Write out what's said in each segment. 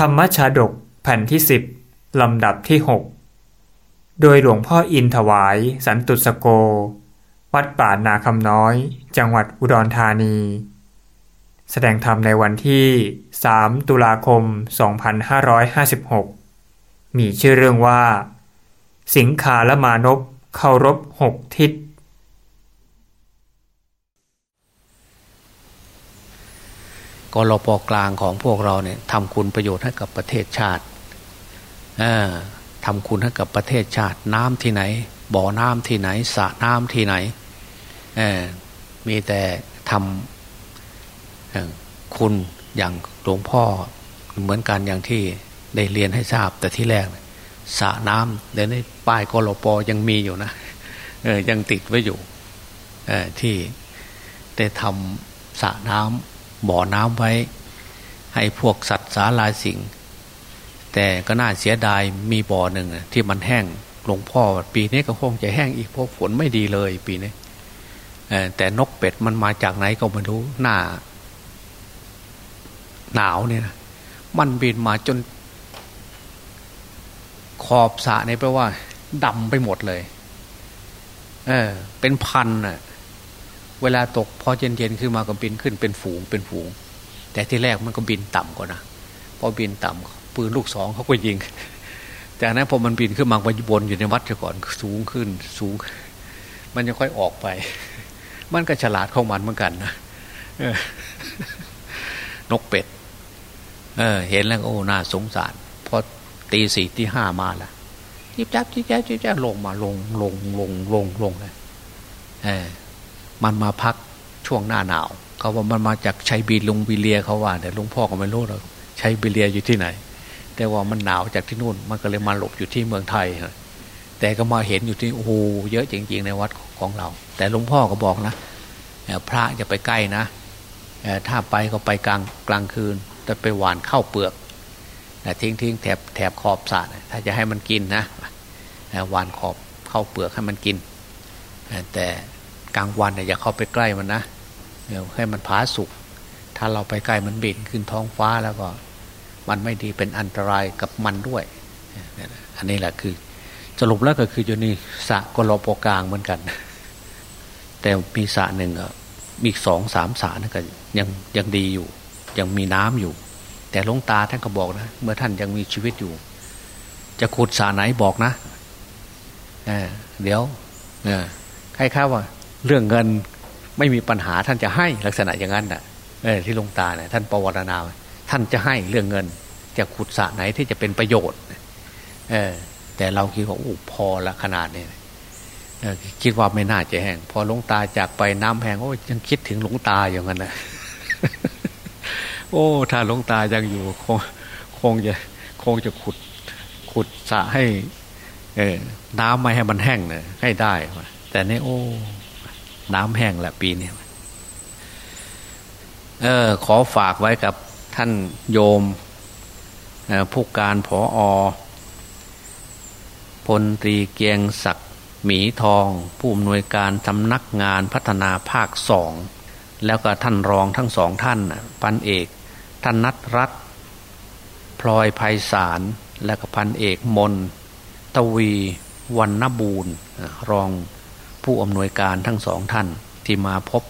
ธรรมชาดกแผ่นที่สิบลำดับที่ 6 โดยหลวงพ่ออินถวาย สันตุสโก วัดป่านาคำน้อย จังหวัดอุดรธานี แสดงธรรมในวันที่ 3 ตุลาคม 2556 มีชื่อเรื่องว่า สิงคาและมานพเคารพหกทิศ กรปกลางของพวกเราเนี่ยทำคุณประโยชน์ให้กับประเทศชาติทำคุณให้กับประเทศชาติ น้ำที่ไหน บ่อน้ำที่ไหนสระน้ำที่ไหนมีแต่ทำคุณอย่างหลวงพ่อเหมือนกันอย่างที่ได้เรียนให้ทราบแต่ที่แรกสระน้ำเดี๋ยวนี้ป้ายกรปยังมีอยู่นะยังติดไว้อยู่ที่ได้ทำสระน้ำ บ่อน้ำไว้ ให้พวกสัตว์สาลายสิ่งแต่ก็น่าเสียดายมีบ่อหนึ่งที่มันแห้งหลวงพ่อปีนี้ก็คงจะแห้งอีกเพราะฝนไม่ดีเลยปีนี้แต่นกเป็ดมันมาจากไหนก็ไม่รู้หน้า หนาวเนี่ยมันบินมาจน ขอบสระเนี่ยแปลว่าดำไปหมดเลย เออ เป็นพันน่ะ เวลาตกพอเย็นๆขึ้นมาก็บินขึ้นเป็นฝูงเป็นฝูง แต่ที่แรกมันก็บินต่ำกว่านะพอบินต่ำปืนลูกสองเขาก็ยิง จากนั้นพอมันบินขึ้นมาไปบนอยู่ในวัดก่อนสูงขึ้นสูง มันจะค่อยออกไป มันก็ฉลาดของมันเหมือนกันนะนกเป็ด เออ เห็นแล้วโอ้น่าสงสารพอตีสี่ตีห้ามาละจิบจับจิบจับจิบจับลงมาลงลงลงลงลงเลยเออ มันมาพักช่วงหน้าหนาวเขาว่ามันมาจากชัยบีลุงบีเลียเขาว่าแต่ลุงพ่อก็ไม่รู้หรอกชัยบีเลียอยู่ที่ไหน แต่ว่ามันหนาวจากที่นู่น มันก็เลยมาหลบอยู่ที่เมืองไทยแต่ก็มาเห็นอยู่ที่โอ้โหเยอะจริงๆในวัดของเรา แต่ลุงพ่อก็บอกนะพระจะไปใกล้นะถ้าไปก็ไปกลางกลางคืนแต่ไปหวานข้าวเปลือกทิ้งทิ้งแถบแถบขอบสระถ้าจะให้มันกินนะหวานขอบข้าวเปลือกให้มันกิน แต่ กลางวันเนี่ยอย่าเข้าไปใกล้มันนะเดี๋ยวให้มันผาสุก ถ้าเราไปใกล้มันบินขึ้นท้องฟ้าแล้วก็ มันไม่ดีเป็นอันตรายกับมันด้วย อันนี้แหละคือ สรุปแล้วก็คืออยู่นี่สระกรปกลางเหมือนกัน แต่มีสระหนึ่งมีสองสามสระนั่นก็ยังยังดีอยู่ ยังมีน้ำอยู่ แต่ลงตาท่านก็บอกนะ เมื่อท่านยังมีชีวิตอยู่ จะขุดสระไหนบอกนะเเดี๋ยวคล้ายๆว่า เรื่องเงินไม่มีปัญหาท่านจะให้ลักษณะอย่างนั้นน่ะที่ลงตาเนี่ยท่านปวารณาท่านจะให้เรื่องเงินจะขุดสระไหนที่จะเป็นประโยชน์เออแต่เราคิดว่าโอ้พอละขนาดนี้คิดว่าไม่น่าจะแห้งพอหลวงตาจากไปน้ำแห้งโอ้ยังคิดถึงหลวงตาอย่างนั้นนะโอ้ ถ้าหลวงตายังอยู่คงคงจะคงจะขุดขุดสระให้ เออน้ำไม่ให้มันแห้งเนี่ยให้ได้แต่นี่โอ้ น้ำแห้งแหละปีนี้เออ ขอฝากไว้กับท่านโยมผู้การผออพลตรีเกียงศักดิ์หมีทอง ผู้อำนวยการสำนักงานพัฒนาภาคสอง แล้วก็ท่านรองทั้งสองท่านพันเอก ท่านนัทรัตพลอยภัยสารและก็พันเอกมน ตวีวันนบูรณ์รอง ผู้อำนวยการทั้งสองท่านที่มาพบ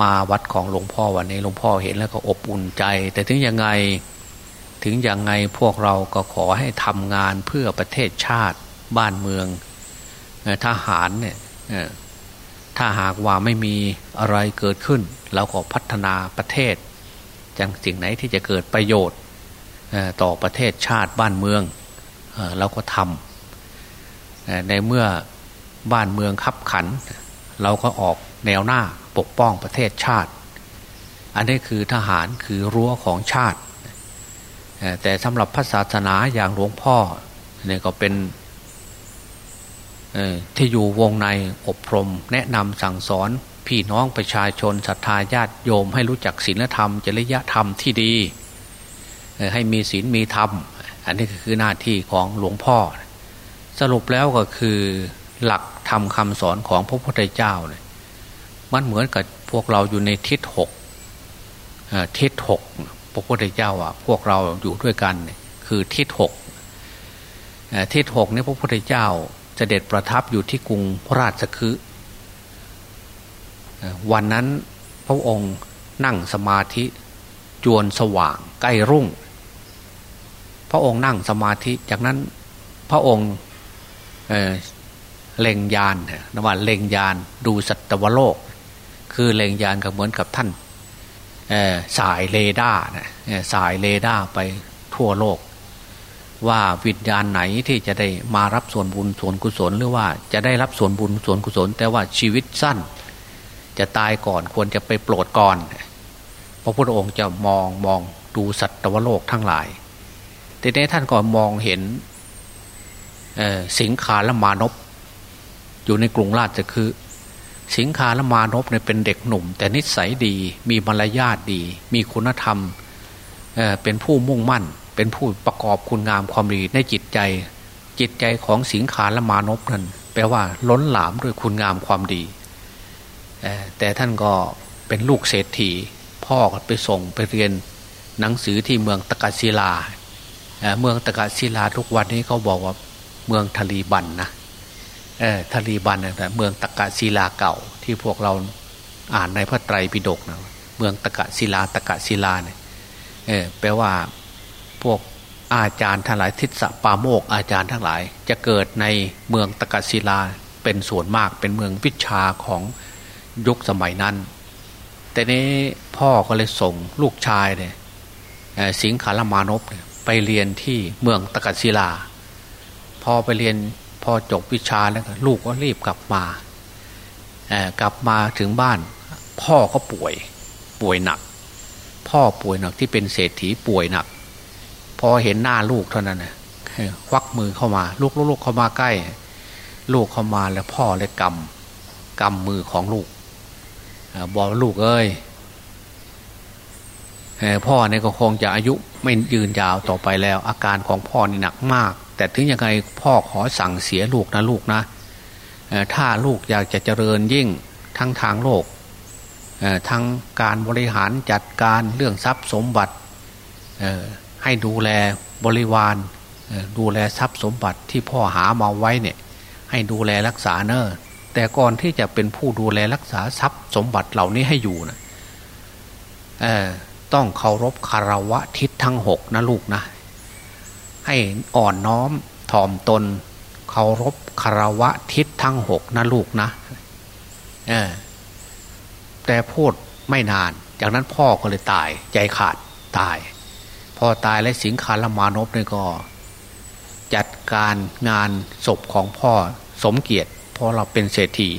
มาวัดของหลวงพ่อวันนี้หลวงพ่อเห็นแล้วก็อบอุ่นใจ แต่ถึงยังไงถึงยังไงพวกเราก็ขอให้ทำงานเพื่อประเทศชาติบ้านเมืองทหารเนี่ยถ้าหากว่าไม่มีอะไรเกิดขึ้น เราก็พัฒนาประเทศจังสิ่งไหนที่จะเกิดประโยชน์ต่อประเทศชาติบ้านเมืองเราก็ทำในเมื่อ บ้านเมืองขับขัน เราก็ออกแนวหน้าปกป้องประเทศชาติ อันนี้คือทหารคือรั้วของชาติ แต่สำหรับพระศาสนาอย่างหลวงพ่อเนี่ยก็เป็นที่อยู่วงในอบรม แนะนำสั่งสอนพี่น้องประชาชนศรัทธาญาติโยม ให้รู้จักศีลธรรม จริยธรรมที่ดี ให้มีศีลมีธรรม อันนี้คือหน้าที่ของหลวงพ่อ สรุปแล้วก็คือ หลักธรรมคำสอนของพระพุทธเจ้าเนี่ยมันเหมือนกับพวกเราอยู่ในทิศหกทิศหกพระพุทธเจ้าอะพวกเราอยู่ด้วยกันคือทิศหกทิศหกนี่พระพุทธเจ้าเสด็จประทับอยู่ที่กรุงพระราชคือวันนั้นพระองค์นั่งสมาธิจวนสว่างใกล้รุ่ง พระองค์นั่งสมาธิจากนั้นพระองค์ เล็งญาณนะว่าเล็งญาณดูสัตวโลก คือเล็งญาณก็เหมือนกับท่านฉายเรดาร์นะฉายเรดาร์ไปทั่วโลก ว่าวิญญาณไหนที่จะได้มารับส่วนบุญส่วนกุศลหรือว่าจะได้รับส่วนบุญส่วนกุศล แต่ว่าชีวิตสั้น จะตายก่อนควรจะไปโปรดก่อนพระพุทธองค์จะมองมองดูสัตวโลกทั้งหลายแต่ในท่านก็มองเห็นสิงคาและมานพ อยู่ในกรุงราชคือ สิงคาและมานพเนี่ยเป็นเด็กหนุ่ม แต่นิสัยดี มีมารยาทดี มีคุณธรรมเเป็นผู้มุ่งมั่น เป็นผู้ประกอบคุณงามความดีในจิตใจ จิตใจของสิงคาและมานพนั้นแปลว่าล้นหลามด้วยคุณงามความดี แต่ท่านก็เป็นลูกเศรษฐี พ่อก็ไปส่งไปเรียนหนังสือที่เมืองตะกศิลา เมืองตะกศิลาทุกวันนี้เขาบอกว่าเมืองทลีบันนะ เออทลีบันนะเมืองตะกะศิลาเก่าที่พวกเราอ่านในพระไตรปิฎกนะเมืองตะกะศิลาตะกะศิลาเนี่ยเออแปลว่าพวกอาจารย์ทั้งหลายทิศปาโมกอาจารย์ทั้งหลาย จะเกิดในเมืองตะกศิลาเป็นส่วนมากเป็นเมืองวิชาของยุคสมัยนั้น แต่นี้พ่อก็เลยส่งลูกชายเนี่ยสิงขารมานพไปเรียนที่เมืองตะกัศิลา พอไปเรียน พอจบวิชาแล้วลูกก็รีบกลับมากลับมาถึงบ้าน พ่อก็ป่วยป่วยหนัก พ่อป่วยหนักที่เป็นเศรษฐีป่วยหนัก พอเห็นหน้าลูกเท่านั้นนะควักมือเข้ามา ลูกลูกเข้ามาใกล้ ลูกเข้ามาแล้วพ่อเลยกำกำมือของลูกบอกลูกเอ้ยพ่อเนี่ยก็คงจะอายุไม่ยืนยาวต่อไปแล้ว อาการของพ่อนี่หนักมาก แต่ถึงยังไงพ่อขอสั่งเสียลูกนะลูกนะถ้าลูกอยากจะเจริญยิ่งทั้งทางโลกทั้งการบริหารจัดการเรื่องทรัพย์สมบัติให้ดูแลบริวารดูแลทรัพย์สมบัติที่พ่อหามาไว้เนี่ยให้ดูแลรักษาเนอแต่ก่อนที่จะเป็นผู้ดูแลรักษาทรัพย์สมบัติเหล่านี้ให้อยู่นะต้องเคารพคารวะทิศทั้งหกนะลูกนะ ให้อ่อนน้อมถ่อมตนเคารพคารวะทิศทั้งหกนะลูกนะแต่พูดไม่นาน จากนั้นพ่อก็เลยตาย ใจขาดตาย พอตายและสิงคารมานพเนี่ยก็ จัดการงานศพของพ่อสมเกียรติพอเราเป็นเศรษฐี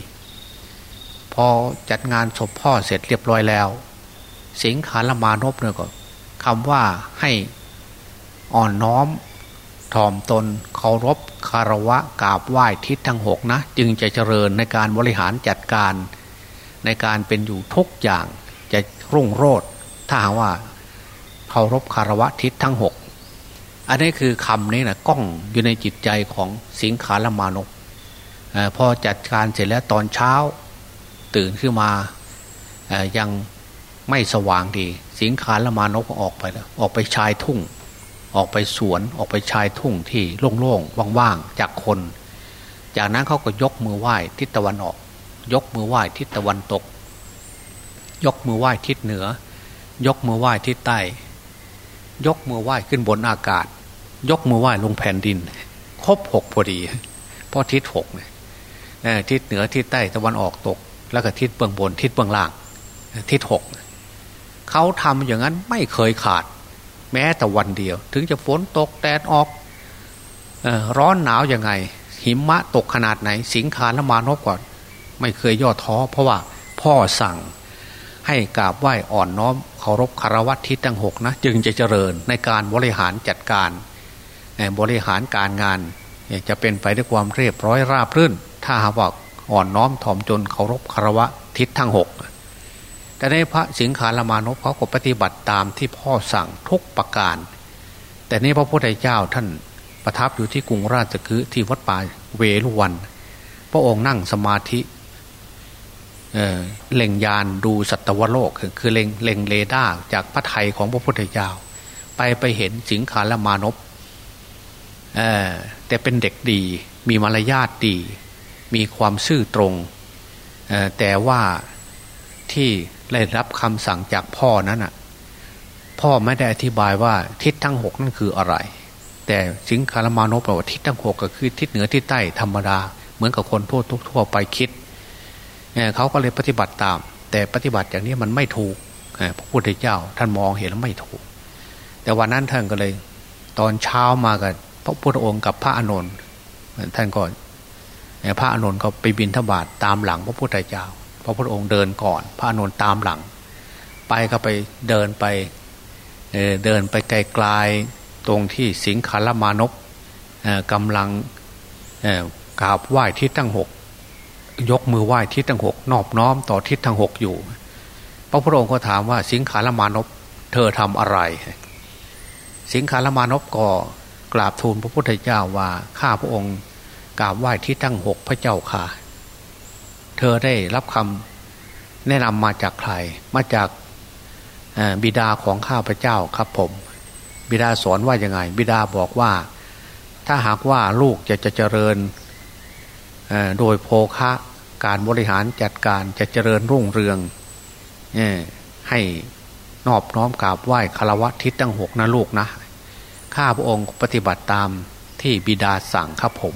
พอจัดงานศพพ่อเสร็จเรียบร้อยแล้ว สิงขารมานพเนี่ยก็คำว่าให้อ่อนน้อม ถ่อมตนเคารพคารวะกราบไหว้ทิศทั้งหกนะ จึงจะเจริญในการบริหารจัดการ ในการเป็นอยู่ทุกอย่างจะรุ่งโรจน์ถ้าหากว่าเคารพคารวะทิศทั้งหกอันนี้คือคำนี้นะก้องอยู่ในจิตใจของสิงขารมานพพอจัดการเสร็จแล้วตอนเช้า ตื่นขึ้นมายังไม่สว่างดี สิงคารละมานกออกไปแล้วออกไปชายทุ่ง ออกไปสวนออกไปชายทุ่งที่โล่งๆว่างๆจากคน จากนั้นเขาก็ยกมือไหว้ทิศตะวันออก ยกมือไหว้ทิศตะวันตก ยกมือไหว้ทิศเหนือ ยกมือไหว้ทิศใต้ ยกมือไหว้ขึ้นบนอากาศ ยกมือไหว้ลงแผ่นดิน ครบหกพอดีเพราะทิศหกเนี่ยทิศเหนือทิศใต้ตะวันออกตก แล้วก็ทิศเบื้องบนทิศเบื้องล่างทิศหกเขาทำอย่างนั้นไม่เคยขาด แม้แต่วันเดียว ถึงจะฝนตกแดดออกร้อนหนาวยังไง หิมะตกขนาดไหน สิงคาและมานพก่อน ไม่เคยย่อท้อ เพราะว่าพ่อสั่งให้กราบไหว้อ่อนน้อมเคารพคารวะทิศทั้งหกนะจึงจะเจริญในการบริหารจัดการบริหารการงานจะเป็นไปด้วยความเรียบร้อยราบรื่น ถ้าหากว่าอ่อนน้อมถ่อมจนเคารพคารวะทิศทั้งหก แต่ในพระสิงขารมานพเขาก็ปฏิบัติตามที่พ่อสั่งทุกประการ แต่นี้พระพุทธเจ้าท่านประทับอยู่ที่กรุงราชคฤห์ที่วัดป่าเวลุวัน พระองค์นั่งสมาธิเล็งยานดูสัตวโลก คือเล็งเล็งเรดาจากพระไทยของพระพุทธเจ้า ไปไปเห็นสิงคาและมานพแต่เป็นเด็กดีมีมารยาทดี มีความซื่อตรงแต่ว่าที่ ได้รับคำสั่งจากพ่อนั้นอะ พ่อไม่ได้อธิบายว่าทิศทั้งหกนั่นคืออะไร แต่สิงคารมานพบอกว่าทิศทั้งหกก็คือทิศเหนือทิศใต้ธรรมดา เหมือนกับคนทั่วทั่วไปคิดเขาก็เลยปฏิบัติตาม แต่ปฏิบัติอย่างนี้มันไม่ถูกพระพุทธเจ้า ท่านมองเห็นแล้วไม่ถูก แต่วันนั้นท่านก็เลย ตอนเช้ามากันพระพุทธองค์กับพระอานนท์ท่านก็พระอานนท์ก็ไปบินทบาทตามหลังพระพุทธเจ้า พระพุทธองค์เดินก่อน พระอานนตามหลัง ไปก็ไปเดินไปเเดินไปไกลๆตรงที่สิงคารมานพกำลังกราบไหว้ทิศทั้งหกยกมือไหว้ทิศทั้งหกนอบน้อมต่อทิศทั้งหกอยู่ พระพุทธองค์ก็ถามว่าสิงคารมานพเธอทำอะไร สิงคารมานพก็กราบทูลพระพุทธเจ้าว่าข้าพระองค์กราบไหว้ทิศทั้งหกพระเจ้าค่ะ อได้รับคำแนะนำมาจากใคร มาจากบิดาของข้าพเจ้าครับผม บิดาสอนว่ายังไง บิดาบอกว่า ถ้าหากว่าลูกจะจะเจริญโดยโภคะการบริหารจัดการจะเจริญรุ่งเรืองให้นอบน้อมกราบไหว้คารวะทิศตั้งหกนะลูกนะ ข้าพระองค์ปฏิบัติตามที่บิดาสั่งครับผม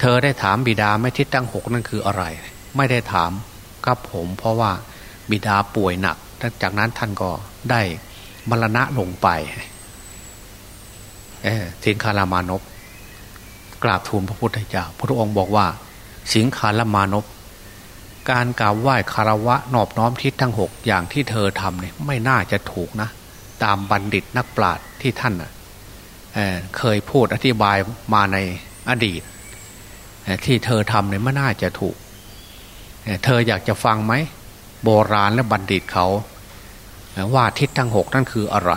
เธอได้ถามบิดาไม่ทิศตั้งหกนั่นคืออะไร ไม่ได้ถามครับผม เพราะว่าบิดาป่วยหนักจากนั้นท่านก็ได้มรณะลงไปสินคารามานพกราบทูลพระพุทธเจ้าพระองค์บอกว่า สิงคารามานพการกราบไหว้คารวะนอบน้อมทิศทั้งหกอย่างที่เธอทำเนี่ยไม่น่าจะถูกนะ ตามบัณฑิตนักปราชญ์ที่ท่านเเคยพูดอธิบายมาในอดีต ที่เธอทำเนี่ยไม่น่าจะถูก เธออยากจะฟังไหม โบราณและบัณฑิตเขา ว่าทิศทั้งหกนั่นคืออะไร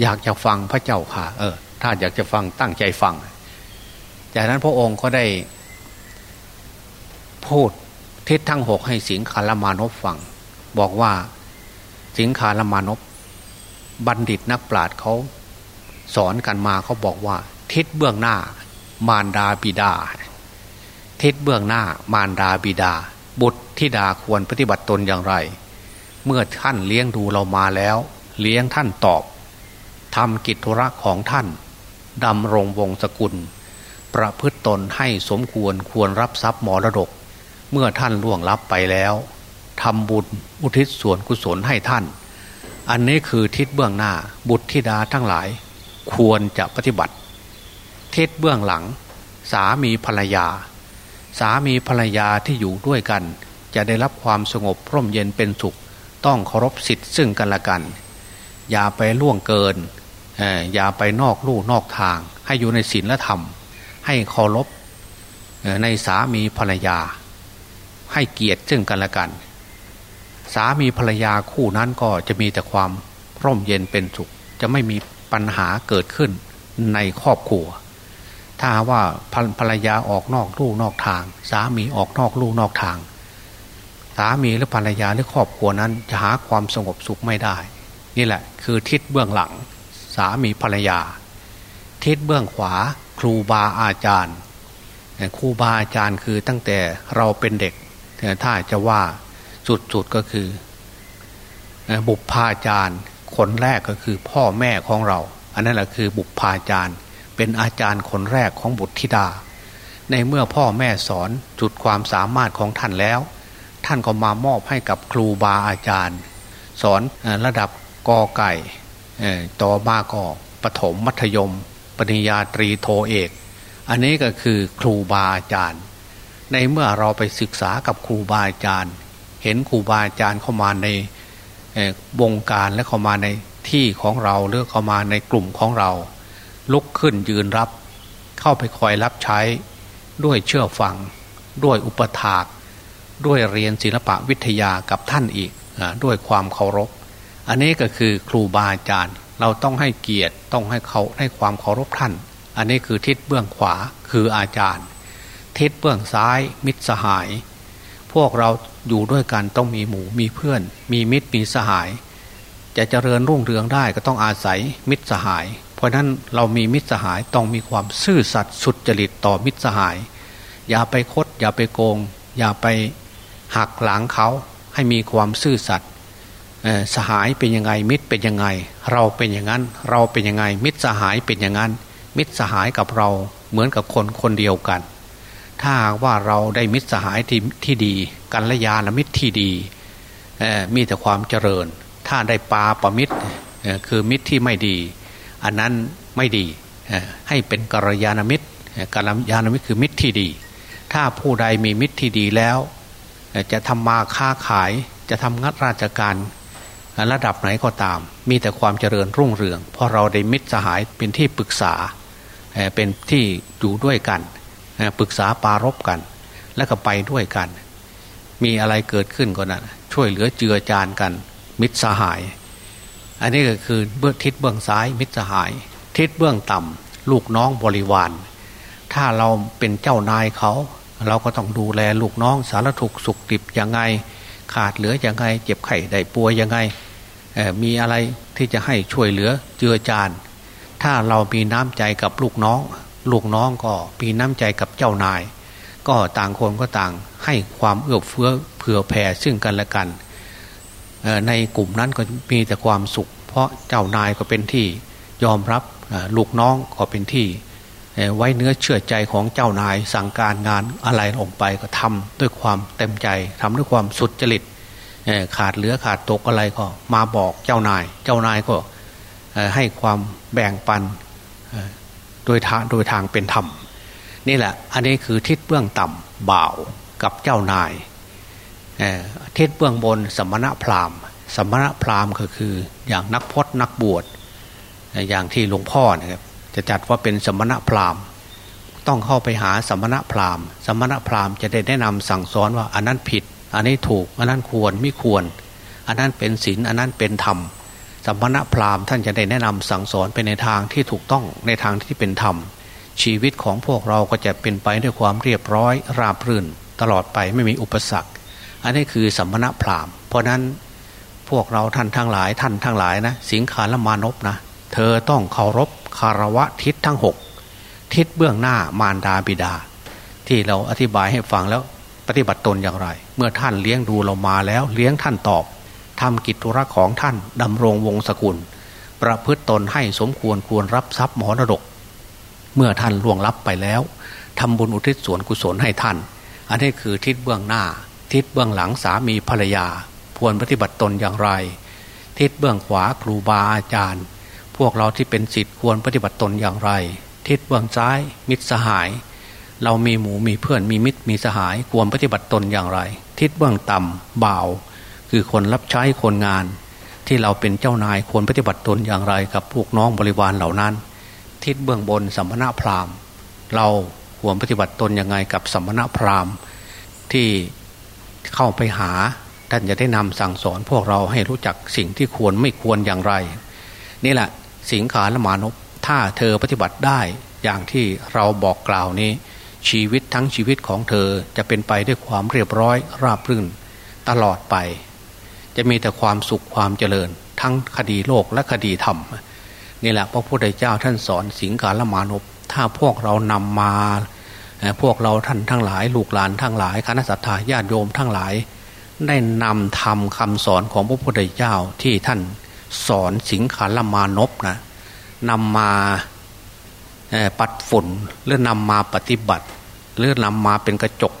อยากจะฟังพระเจ้าค่ะ เออ ถ้าอยากจะฟังตั้งใจฟัง จากนั้นพระองค์ก็ได้ พูดทิศทั้งหกให้สิงคารมานพฟัง บอกว่าสิงคารมานพบัณฑิตนักปราชญ์เขาสอนกันมาเขาบอกว่า ทิศเบื้องหน้ามารดาบิดา ทิศเบื้องหน้ามารดาบิดา บุตรธิดาควรปฏิบัติตนอย่างไร เมื่อท่านเลี้ยงดูเรามาแล้ว เลี้ยงท่านตอบทำกิจธุระของท่านดำรงวงศกุล ประพฤติตนให้สมควรควรรับทรัพย์มรดก เมื่อท่านล่วงลับไปแล้วทำบุญอุทิศส่วนกุศลให้ท่าน อันนี้คือทิศเบื้องหน้าบุตรธิดาทั้งหลาย ควรจะปฏิบัติ ทิศเบื้องหลัง สามีภรรยา สามีภรรยาที่อยู่ด้วยกัน จะได้รับความสงบร่มเย็นเป็นสุข ต้องเคารพสิทธิ์ซึ่งกันและกัน อย่าไปล่วงเกินอย่าไปนอกลู่นอกทาง ให้อยู่ในศีลและธรรม ให้เคารพในสามีภรรยา ให้เกียรติซึ่งกันและกัน สามีภรรยาคู่นั้นก็จะมีแต่ความร่มเย็นเป็นสุข จะไม่มีปัญหาเกิดขึ้นในครอบครัว ถ้าว่าภรรยาออกนอกลู่นอกทาง สามีออกนอกลู่นอกทาง สามีหรือภรรยาหรือครอบครัวนั้นจะหาความสงบสุขไม่ได้ นี่แหละ คือทิศเบื้องหลัง สามีภรรยา ทิศเบื้องขวา ครูบาอาจารย์ครูบาอาจารย์คือตั้งแต่เราเป็นเด็กถ้าจะว่าสุดๆก็คือบุพพาจารย์คนแรกก็คือพ่อแม่ของเรา อันนั้นแหละคือบุพพาจารย์ เป็นอาจารย์คนแรกของบุตรธิดา ในเมื่อพ่อแม่สอนจุดความสามารถของท่านแล้ว ท่านก็มามอบให้กับครูบาอาจารย์ สอนระดับกอไก่ต่อมาก็ปถมมัธยม ปริญญาตรีโทเอก อันนี้ก็คือครูบาอาจารย์ ในเมื่อเราไปศึกษากับครูบาอาจารย์ เห็นครูบาอาจารย์เข้ามาในวงการและเข้ามาในที่ของเราหรือเข้ามาในกลุ่มของเรา ลุกขึ้นยืนรับ เข้าไปคอยรับใช้ด้วยเชื่อฟัง ด้วยอุปถาก ด้วยเรียนศิลปะวิทยากับท่านอีกด้วยความเคารพ อันนี้ก็คือครูบาอาจารย์เราต้องให้เกียรติต้องให้เขาให้ความเคารพท่าน อันนี้คือทิศเบื้องขวาคืออาจารย์ ทิศเบื้องซ้ายมิตรสหาย พวกเราอยู่ด้วยกันต้องมีหมู่มีเพื่อน มีมิตรมีสหาย จะเจริญรุ่งเรืองได้ก็ต้องอาศัยมิตรสหาย เพราะนั้นเรามีมิตรสหายต้องมีความซื่อสัตย์สุดจริตต่อมิตรสหาย อย่าไปคด อย่าไปโกง อย่าไปหักหลังเขาให้มีความซื่อสัตย์สหายเป็นยังไงมิตรเป็นยังไง เราเป็นอย่างนั้น เราเป็นยังไง มิตรสหายเป็นอย่างนั้น มิตรสหายกับเราเหมือนกับคนคนเดียวกัน ถ้าว่าเราได้มิตรสหายที่ที่ดีกันละยาณมิตรที่ดีมีแต่ความเจริญ ถ้าได้ปาปมิตรคือมิตรที่ไม่ดี อันนั้นไม่ดีให้เป็นกัลยาณมิตรกัลยาณมิตรคือมิตรที่ดี ถ้าผู้ใดมีมิตรที่ดีแล้ว จะทำมาค้าขายจะทำงัดราชการระดับไหนก็ตาม มีแต่ความเจริญรุ่งเรือง เพราะเราได้มิตรสหายเป็นที่ปรึกษาเป็นที่อยู่ด้วยกันปรึกษาปารบกัน และก็ไปด้วยกัน มีอะไรเกิดขึ้นก็นะช่วยเหลือเจือจานกัน มิตรสหาย อันนี้ก็คือเบื้องทิศเบื้องซ้ายมิตรสหาย ทิศเบื้องต่ำลูกน้องบริวาร ถ้าเราเป็นเจ้านายเขา เราก็ต้องดูแลลูกน้องสารถุกสุขดิบยังไง ขาดเหลือยังไง เจ็บไข้ได้ป่วยยังไงมีอะไรที่จะให้ช่วยเหลือเจือจาน ถ้าเรามีน้ำใจกับลูกน้อง ลูกน้องก็มีน้ำใจกับเจ้านาย ก็ต่างคนก็ต่างให้ความเอื้อเฟื้อเผื่อแผ่ซึ่งกันและกัน ในกลุ่มนั้นก็มีแต่ความสุข เพราะเจ้านายก็เป็นที่ยอมรับลูกน้องก็เป็นที่ไว้เนื้อเชื่อใจของเจ้านายสั่งการงานอะไรลงไปก็ทำด้วยความเต็มใจทำด้วยความสุดจริตขาดเหลือขาดตกอะไรก็มาบอกเจ้านาย เจ้านายก็ให้ความแบ่งปันโดยทางโดยทางเป็นธรรม นี่แหละ อันนี้คือทิศเบื้องต่ำบ่าวกับเจ้านาย เทศเบื้องบนสมณะพราหมณ์ สมณะพราหมณ์ก็คืออย่างนักพจนักบวชอย่างที่หลวงพ่อนะครับจะจัดว่าเป็นสมณะพราหมณ์ ต้องเข้าไปหาสมณะพราหมณ์ สมณะพราหมณ์จะได้แนะนำสั่งสอนว่าอันนั้นผิด อันนี้ถูก อันนั้นควรไม่ควร อันนั้นเป็นศีลอันนั้นเป็นธรรมสมณะพราหมณ์ท่านจะได้แนะนำสั่งสอนไปในทางที่ถูกต้องในทางที่เป็นธรรม ชีวิตของพวกเราก็จะเป็นไปด้วยความเรียบร้อยราบรื่น ตลอดไปไม่มีอุปสรรค อันนี้คือสัมณพราหมณ์ เพราะนั้นพวกเราท่านทั้งหลายท่านทั้งหลายนะสิงคาละมานพนะเธอต้องเคารพคารวะทิศทั้งหกทิศเบื้องหน้ามารดาบิดา ที่เราอธิบายให้ฟังแล้วปฏิบัติตนอย่างไร เมื่อท่านเลี้ยงดูเรามาแล้วเลี้ยงท่านตอบทำกิจธุระของท่านดำรงวงศกุล ประพฤติตนให้สมควรควรรับทรัพย์มรดก เมื่อท่านล่วงลับไปแล้วทำบุญอุทิศส่วนกุศลให้ท่าน อันนี้คือทิศเบื้องหน้า ทิศเบื้องหลังสามีภรรยาควรปฏิบัติตนอย่างไร ทิศเบื้องขวาครูบาอาจารย์ พวกเราที่เป็นศิษย์ควรปฏิบัติตนอย่างไร ทิศเบื้องซ้าย มิตรสหาย เรามีหมูมีเพื่อนมีมิตรมีสหายควรปฏิบัติตนอย่างไร ทิศเบื้องต่ำบ่าว คือคนรับใช้คนงาน ที่เราเป็นเจ้านายควรปฏิบัติตนอย่างไร กับพวกน้องบริวารเหล่านั้น ทิศเบื้องบนสัมมณพราหมณ์ เราควรปฏิบัติตนยังไงกับสัมมณพราหมณ์ที่ เข้าไปหา ท่านจะได้นำสั่งสอนพวกเราให้รู้จักสิ่งที่ควรไม่ควรอย่างไร นี่แหละสิงขาละมานพถ้าเธอปฏิบัติได้อย่างที่เราบอกกล่าวนี้ ชีวิตทั้งชีวิตของเธอจะเป็นไปด้วยความเรียบร้อยราบรื่นตลอดไป จะมีแต่ความสุขความเจริญ ทั้งคดีโลกและคดีธรรมนี่แหละพระพุทธเจ้าท่านสอนสิงคาลมานพถ้าพวกเรานำมา พวกเราท่านทั้งหลาย ลูกหลานทั้งหลายคณะสัตยาญาติโยมทั้งหลาย ได้นำทำคำสอนของพระพุทธเจ้าที่ท่านสอนสิงคาลมานพนะนำมาปัดฝุ่นหรือนำมาปฏิบัติหรือนำมาเป็นกระจก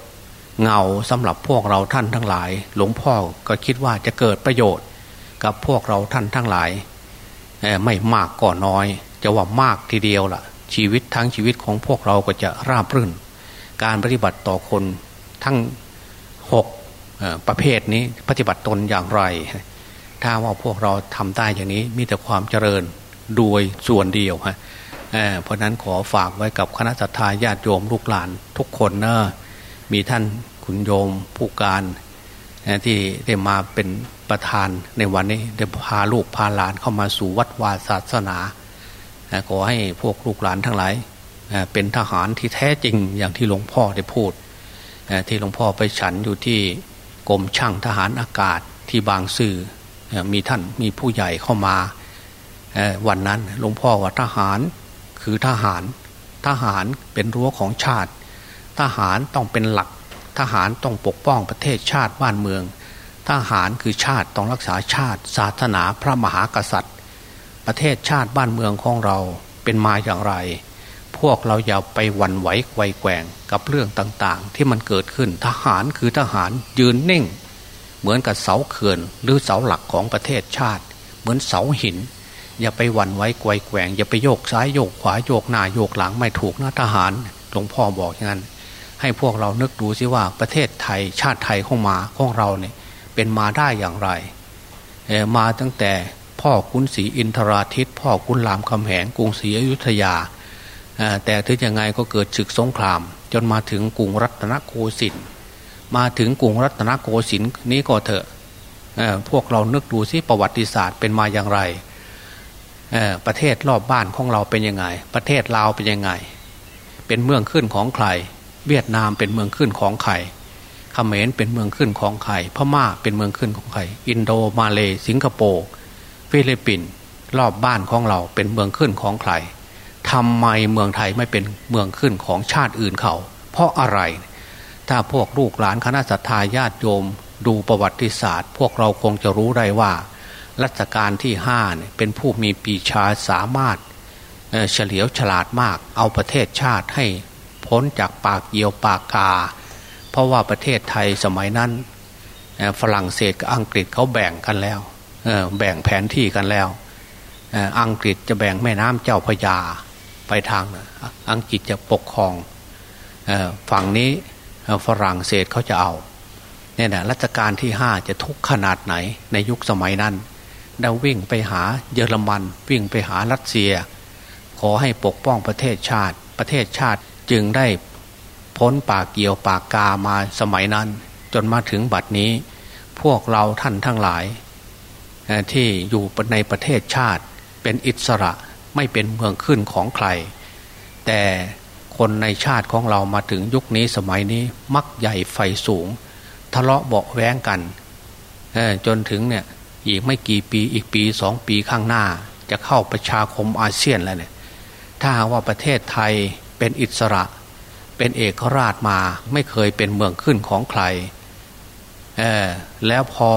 เงาสำหรับพวกเราท่านทั้งหลาย หลวงพ่อก็คิดว่าจะเกิดประโยชน์ กับพวกเราท่านทั้งหลาย ไม่มากก็น้อย จะว่ามากทีเดียวละ่ะ ชีวิตทั้งชีวิตของพวกเราก็จะราบรื่น การปฏิบัติต่อคนทั้งหกประเภทนี้ปฏิบัติตนอย่างไร ถ้าว่าพวกเราทำได้อย่างนี้มีแต่ความเจริญโดยส่วนเดียวฮะเพราะนั้นขอฝากไว้กับคณะสัตยาญาติโยมลูกหลานทุกคนนะมีท่านคุณโยมผู้การที่ได้มาเป็นประธานในวันนี้ได้พาลูกพาหลานเข้ามาสู่วัดวาศาสนาขอให้พวกลูกหลานทั้งหลาย เป็นทหารที่แท้จริงอย่างที่หลวงพ่อได้พูด ที่หลวงพ่อไปฉันอยู่ที่กรมช่างทหารอากาศที่บางซื่อมีท่านมีผู้ใหญ่เข้ามาวันนั้นหลวงพ่อว่าทหารคือทหารทหารเป็นรั้วของชาติ ทหารต้องเป็นหลัก ทหารต้องปกป้องประเทศชาติบ้านเมือง ทหารคือชาติต้องรักษาชาติ ศาสนาพระมหากษัตริย์ ประเทศชาติบ้านเมืองของเราเป็นมาอย่างไร พวกเราอย่าไปหวั่นไหวไกวแกว่งกับเรื่องต่างๆ ที่มันเกิดขึ้นทหารคือทหารยืนนิ่ง เหมือนกับเสาเขื่อนหรือเสาหลักของประเทศชาติ เหมือนเสาหิน อย่าไปหวั่นไหวไกวแกว่ง อย่าไปโยกซ้ายโยกขวาโยกหน้าโยกหลังไม่ถูกนะทหารหลวงพ่อบอกอย่างนั้น ให้พวกเรานึกดูสิว่าประเทศไทยชาติไทยของมาของเราเนี่ยเป็นมาได้อย่างไรมาตั้งแต่พ่อคุณศรีอินทราทิตพ่อคุณรามคำแหงกรุงศรีอยุธยา แต่ถึงยังไงก็เกิดศึกสงคราม จนมาถึงกรุงรัตนโกสินทร์มาถึงกรุงรัตนโกสินทร์นี้ก็เถอะพวกเรานึกดูสิประวัติศาสตร์เป็นมาอย่างไร ประเทศรอบบ้านของเราเป็นยังไง ประเทศลาวเป็นยังไง เป็นเมืองขึ้นของใคร เวียดนามเป็นเมืองขึ้นของใครเขมรเป็นเมืองขึ้นของใครพม่าเป็นเมืองขึ้นของใคร อินโดมาเลสิงคโปร์ฟิลิปปินส์รอบบ้านของเราเป็นเมืองขึ้นของใคร ทำไมเมืองไทยไม่เป็นเมืองขึ้นของชาติอื่นเขา เพราะอะไร ถ้าพวกลูกหลานคณะศรัทธาญาติโยม ดูประวัติศาสตร์ พวกเราคงจะรู้ได้ว่า รัชกาลที่ห้าเนี่ยเป็นผู้มีปรีชาสามารถเฉลียวฉลาดมากเอาประเทศชาติให้พ้นจากปากเหยี่ยวปากกา เพราะว่าประเทศไทยสมัยนั้นฝรั่งเศสกับอังกฤษเขาแบ่งกันแล้วแบ่งแผนที่กันแล้ว อังกฤษจะแบ่งแม่น้ำเจ้าพยา ไปทางอังกฤษจะปกครองฝั่งนี้ฝรั่งเศสเขาจะเอาเนี่ยนะรัชกาลที่ห้าจะทุกขนาดไหนในยุคสมัยนั้นเราวิ่งไปหาเยอรมัน วิ่งไปหารัสเซีย ขอให้ปกป้องประเทศชาติ ประเทศชาติจึงได้พ้นปากเกี่ยวปากกามาสมัยนั้น จนมาถึงบัดนี้ พวกเราท่านทั้งหลาย ที่อยู่ในประเทศชาติเป็นอิสระ ไม่เป็นเมืองขึ้นของใคร แต่คนในชาติของเรามาถึงยุคนี้สมัยนี้มักใหญ่ไฟสูง ทะเลาะเบาแว้งกันจนถึงเนี่ยอีกไม่กี่ปีอีกปีสองปีข้างหน้า จะเข้าประชาคมอาเซียนแล้วเนี่ยถ้าว่าประเทศไทยเป็นอิสระ เป็นเอกราชมาไม่เคยเป็นเมืองขึ้นของใครแล้วพอ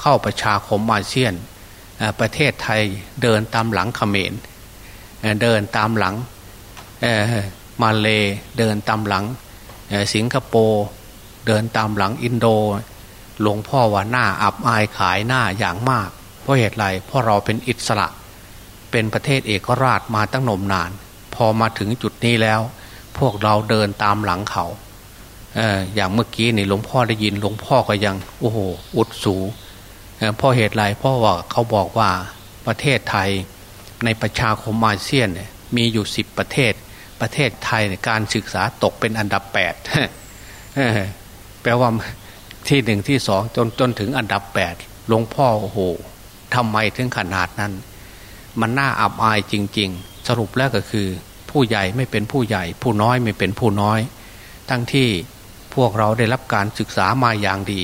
เข้าประชาคมอาเซียนประเทศไทยเดินตามหลังเขมร เดินตามหลังมาเลเดินตามหลัง สิงคโปร์เดินตามหลังอินโด หลวงพ่อว่าหน้าอับอายขายหน้าอย่างมาก เพราะเหตุไรเพราะเราเป็นอิสระ เป็นประเทศเอกราชมาตั้งนมนาน พอมาถึงจุดนี้แล้ว พวกเราเดินตามหลังเขาเอออย่างเมื่อกี้นี่หลวงพ่อได้ยินหลวงพ่อก็ยังโอ้โหอุดสูเพราะเหตุไรเพราะว่าเขาบอกว่าประเทศไทย ในประชาคมอาเซียนเนี่ยมีอยู่สิบประเทศ ประเทศไทยในการศึกษาตกเป็นอันดับแปดแปลว่าที่หนึ่งที่สองจนจนถึงอันดับแปดหลวงพ่อโอ้โหทำไมถึงขนาดนั้น มันน่าอับอายจริง ๆ สรุปแล้วก็คือ ผู้ใหญ่ไม่เป็นผู้ใหญ่ ผู้น้อยไม่เป็นผู้น้อย ทั้งที่พวกเราได้รับการศึกษามาอย่างดี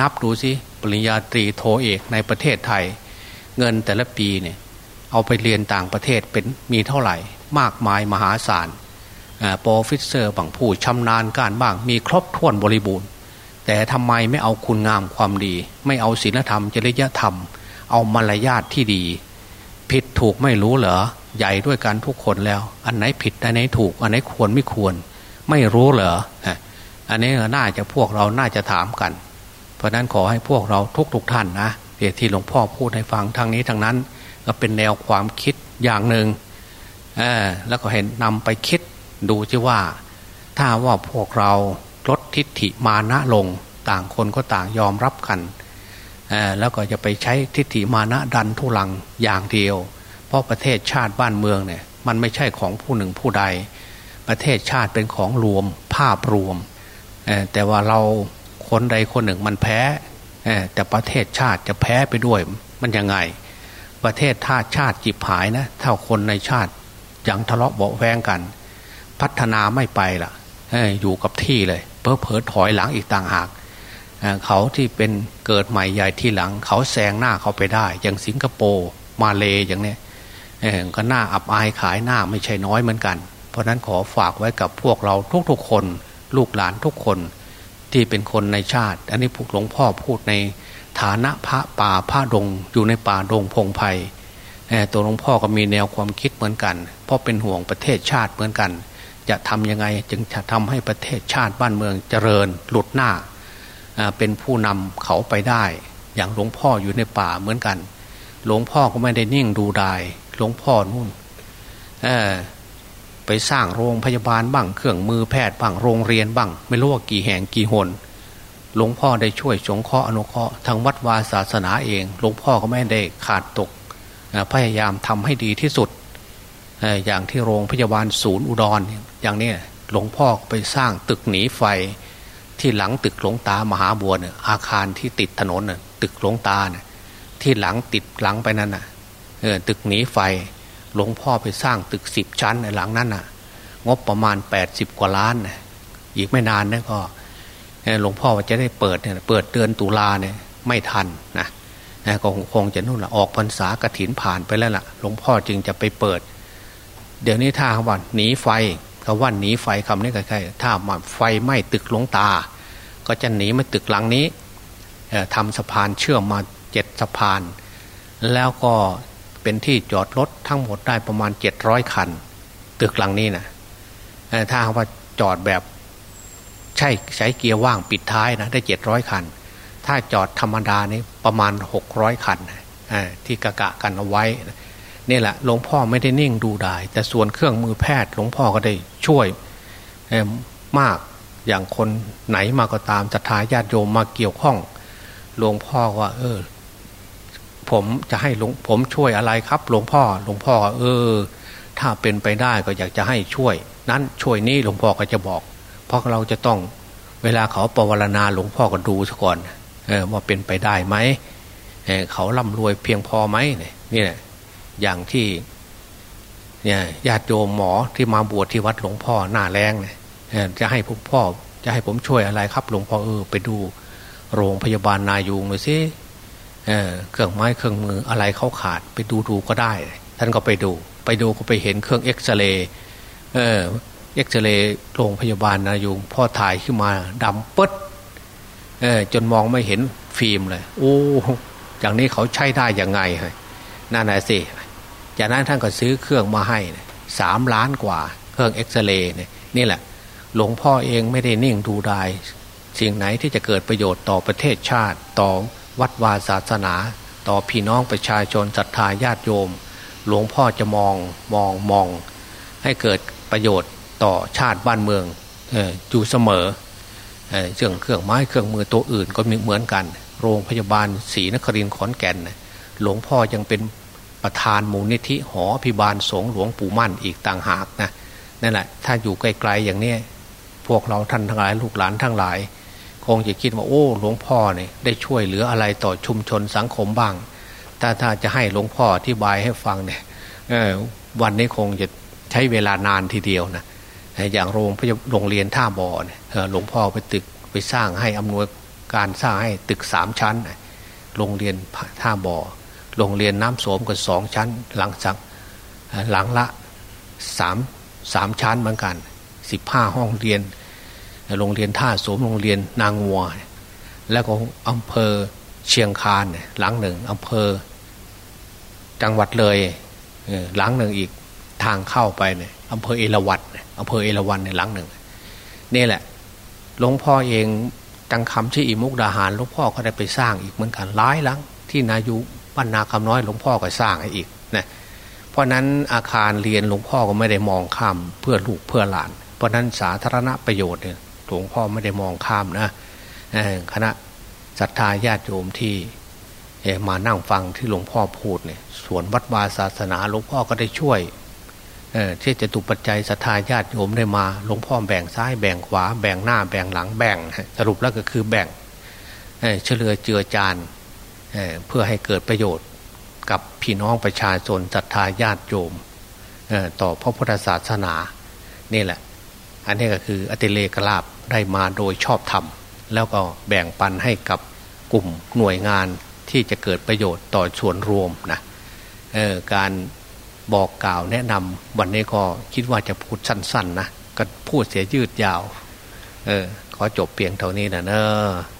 นับดูสิปริญญาตรีโทเอกในประเทศไทย เงินแต่ละปีเนี่ย เอาไปเรียนต่างประเทศเป็นมีเท่าไหร่ มากมายมหาศาลโปรฟิเซอร์บางผู้ชำนาญการบ้างมีครบถ้วนบริบูรณ์ แต่ทำไมไม่เอาคุณงามความดี ไม่เอาศีลธรรมจริยธรรม เอามารยาทที่ดี ผิดถูกไม่รู้เหรอใหญ่ด้วยกันทุกคนแล้ว อันไหนผิดอันไหนถูก อันไหนควรไม่ควร ไม่รู้เหรออันนี้น่าจะพวกเราน่าจะถามกัน เพราะนั้นขอให้พวกเราทุกทุกท่านนะเดี๋ยวที่หลวงพ่อพูดให้ฟังทางนี้ทางนั้น ก็เป็นแนวความคิดอย่างหนึ่งแล้วก็เห็นนำไปคิดดูที่ว่า ถ้าว่าพวกเราลดทิฏฐิมานะลงต่างคนก็ต่างยอมรับกัน แล้วก็จะไปใช้ทิฏฐิมานะดันทุลังอย่างเดียว เพราะประเทศชาติบ้านเมืองเนี่ยมันไม่ใช่ของผู้หนึ่งผู้ใด ประเทศชาติเป็นของรวมภาพรวม แต่ว่าเราคนใดคนหนึ่งมันแพ้ แต่ประเทศชาติจะแพ้ไปด้วยมันยังไง ประเทศชาติชาติจิบหายนะถ้าคนในชาติยังทะเลาะเบาแวงกัน พัฒนาไม่ไปล่ะอยู่กับที่เลย เพอเพอถอยหลังอีกต่างหากเขาที่เป็นเกิดใหม่ใหญ่ที่หลัง เขาแซงหน้าเขาไปได้ อย่างสิงคโปร์มาเลอย่างนี้ยก็หน้าอับอายขายหน้าไม่ใช่น้อยเหมือนกัน เพราะนั้นขอฝากไว้กับพวกเราทุกๆคน ลูกหลานทุกคนที่เป็นคนในชาติ อันนี้พวกหลวงพ่อพูดใน ฐานะพระป่าพระดงอยู่ในป่าดงพงไพ่ตัวหลวงพ่อก็มีแนวความคิดเหมือนกัน เพราะเป็นห่วงประเทศชาติเหมือนกัน จะทำยังไงจึงจะทำให้ประเทศชาติบ้านเมืองเจริญหลุดหน้า เป็นผู้นำเขาไปได้ อย่างหลวงพ่ออยู่ในป่าเหมือนกัน หลวงพ่อก็ไม่ได้นิ่งดูดาย หลวงพ่อนู่นไปสร้างโรงพยาบาลบ้างเครื่องมือแพทย์บ้างโรงเรียนบ้าง ไม่รู้ว่ากี่แห่งกี่หน หลวงพ่อได้ช่วยสงเคราะห์อนุเคราะห์ทางวัดวาศาสนาเอง หลวงพ่อก็ไม่ได้ขาดตกพยายามทำให้ดีที่สุด อย่างที่โรงพยาบาลศูนย์อุดรอย่างนี้หลวงพ่อไปสร้างตึกหนีไฟที่หลังตึกหลวงตามหาบัวเนี่ยอาคารที่ติดถนนน่ะตึกหลวงตาเนี่ยที่หลังติดหลังไปนั่นน่ะเออตึกหนีไฟ หลวงพ่อไปสร้างตึกสิบชั้นในหลังนั้นน่ะ งบประมาณแปดสิบกว่าล้านน่ะอีกไม่นานนี่ก็ หลวงพ่อว่าจะได้เปิดเนี่ยเปิดเดือนตุลาเนี่ยไม่ทันนะก็คงจะนู่นละออกพรรษากระถินผ่านไปแล้วล่ะ หลวงพ่อจึงจะไปเปิด เดี๋ยวนี้ถ้าว่าหนีไฟคำว่าหนีไฟคำนี้ใครๆถ้ามาไฟไหม้ตึกหลวงตา ก็จะหนีมาตึกหลังนี้ทำสะพานเชื่อมมาเจ็ดสะพาน แล้วก็เป็นที่จอดรถทั้งหมดได้ประมาณเจ็ดร้อยคัน ตึกหลังนี้นะถ้าว่าจอดแบบ ใช่ใช้เกียร์ว่างปิดท้ายนะได้เจ็ดร้อยคัน ถ้าจอดธรรมดานี่ประมาณหกร้อยคันที่กะกะกันเอาไว้นี่แหละหลวงพ่อไม่ได้นิ่งดูได้แต่ส่วนเครื่องมือแพทย์หลวงพ่อก็ได้ช่วยมากอย่างคนไหนมาก็ตามจะทายญาติโยมมาเกี่ยวข้องหลวงพ่อว่า เออ ผมจะให้หลวงผมช่วยอะไรครับ หลวงพ่อ หลวงพ่อ เออ ถ้าเป็นไปได้ก็อยากจะให้ช่วย นั้นช่วยนี่หลวงพ่อก็จะบอก ราะเราจะต้องเวลาเขาปวารณาหลวงพ่อก็ดูซะก่อนเออว่าเป็นไปได้ไหมเเขาร่ำรวยเพียงพอไหมนี่แหละอย่างที่เนี่ยญาติโยมหมอที่มาบวชที่วัดหลวงพ่อหน้าแรงเนี่ยจะให้ผมพ่อจะให้ผมช่วยอะไรครับ หลวงพ่อเออไปดูโรงพยาบาลนายูงหน่อยสิเเครื่องไม้เครื่องมืออะไรเขาขาดไปดูดูก็ได้ ท่านก็ไปดู ไปดูก็ไปเห็นเครื่องเอ็กซเรย์ เอ็กซเรย์โรงพยาบาลนายูงพ่อถ่ายขึ้นมาดำปึ๊ดเออจนมองไม่เห็นฟิล์มเลย โอ้อย่างนี้เขาใช้ได้ยังไงฮะนั่นแหละสิจากนั้นท่านก็ซื้อเครื่องมาให้สามล้านกว่า เครื่องเอ็กซเรย์เนี่ยนี่แหละ หลวงพ่อเองไม่ได้นิ่งดูได้สิ่งไหนที่จะเกิดประโยชน์ต่อประเทศชาติต่อวัดวาศาสนา ต่อพี่น้องประชาชนศรัทธาญาติโยม หลวงพ่อจะมองมองมอง ให้เกิดประโยชน์ ต่อชาติบ้านเมืองอยู่เสมอเรื่องเครื่องไม้เครื่องมือตัวอื่นก็มีเหมือนกัน โรงพยาบาลศรีนครินทร์ขอนแก่น หลวงพ่อยังเป็นประธานมูลนิธิหอพิบาลสงหลวงปู่มั่นอีกต่างหากนะนั่นแหละถ้าอยู่ไกลๆอย่างนี้พวกเราท่านทั้งหลายลูกหลานทั้งหลาย คงจะคิดว่าโอ้หลวงพ่อเนี่ยได้ช่วยเหลืออะไรต่อชุมชนสังคมบ้าง ถ้าถ้าจะให้หลวงพ่ออธิบายให้ฟังเนี่ยวันนี้คงจะใช้เวลานานทีเดียวนะ อย่างโรงพยาโรงเรียนท่าบ่อเนี่ยหลวงพ่อไปตึกไปสร้างให้อำนวยการสร้างให้ตึกสามชั้น โรงเรียนท่าบ่อ โรงเรียนน้ำโสมกันสองชั้น หลังจากหลังละสามสามชั้นเหมือนกันสิบห้าห้องเรียน โรงเรียนท่าโสมโรงเรียนนางงัว แล้วก็อำเภอเชียงคานหลังหนึ่งอำเภอ จังหวัดเลยหลังหนึ่งอีกทางเข้าไปเนี่ยอำเภอเอราวัณ อำเภอเอราวัณในหลังหนึ่งนี่แหละหลวงพ่อเองจังคำที่อิมุกดาหารหลวงพ่อก็ได้ไปสร้างอีกเหมือนกันหลายหลัง ที่นายุบ้านนาคำน้อยหลวงพ่อก็สร้างให้อีกนะเพราะนั้นอาคารเรียนหลวงพ่อก็ไม่ได้มองข้ามเพื่อลูกเพื่อหลาน เพราะนั้นสาธารณประโยชน์เนี่ยหลวงพ่อไม่ได้มองข้ามนะคณะศรัทธาญาติโยมที่มานั่งฟังที่หลวงพ่อพูดเนี่ยสวนวัดวาศาสนาหลวงพ่อก็ได้ช่วย ที่จะตุปัจจัยศรัทธาญาติโยมได้มาหลวงพ่อแบ่งซ้ายแบ่งขวาแบ่งหน้าแบ่งหลังแบ่ง สรุปแล้วก็คือแบ่งเฉลือเจือจานเพื่อให้เกิดประโยชน์กับพี่น้องประชาชนศรัทธาญาติโยมต่อพระพุทธศาสนานี่แหละ อันนี้ก็คืออติเลกลาบได้มาโดยชอบธรรม แล้วก็แบ่งปันให้กับกลุ่มหน่วยงานที่จะเกิดประโยชน์ต่อส่วนรวมนะการ บอกกล่าวแนะนำวันนี้ก็คิดว่าจะพูดสั้นๆนะก็พูดเสียยืดยาว เออขอจบเพียงเท่านี้นะเนอะ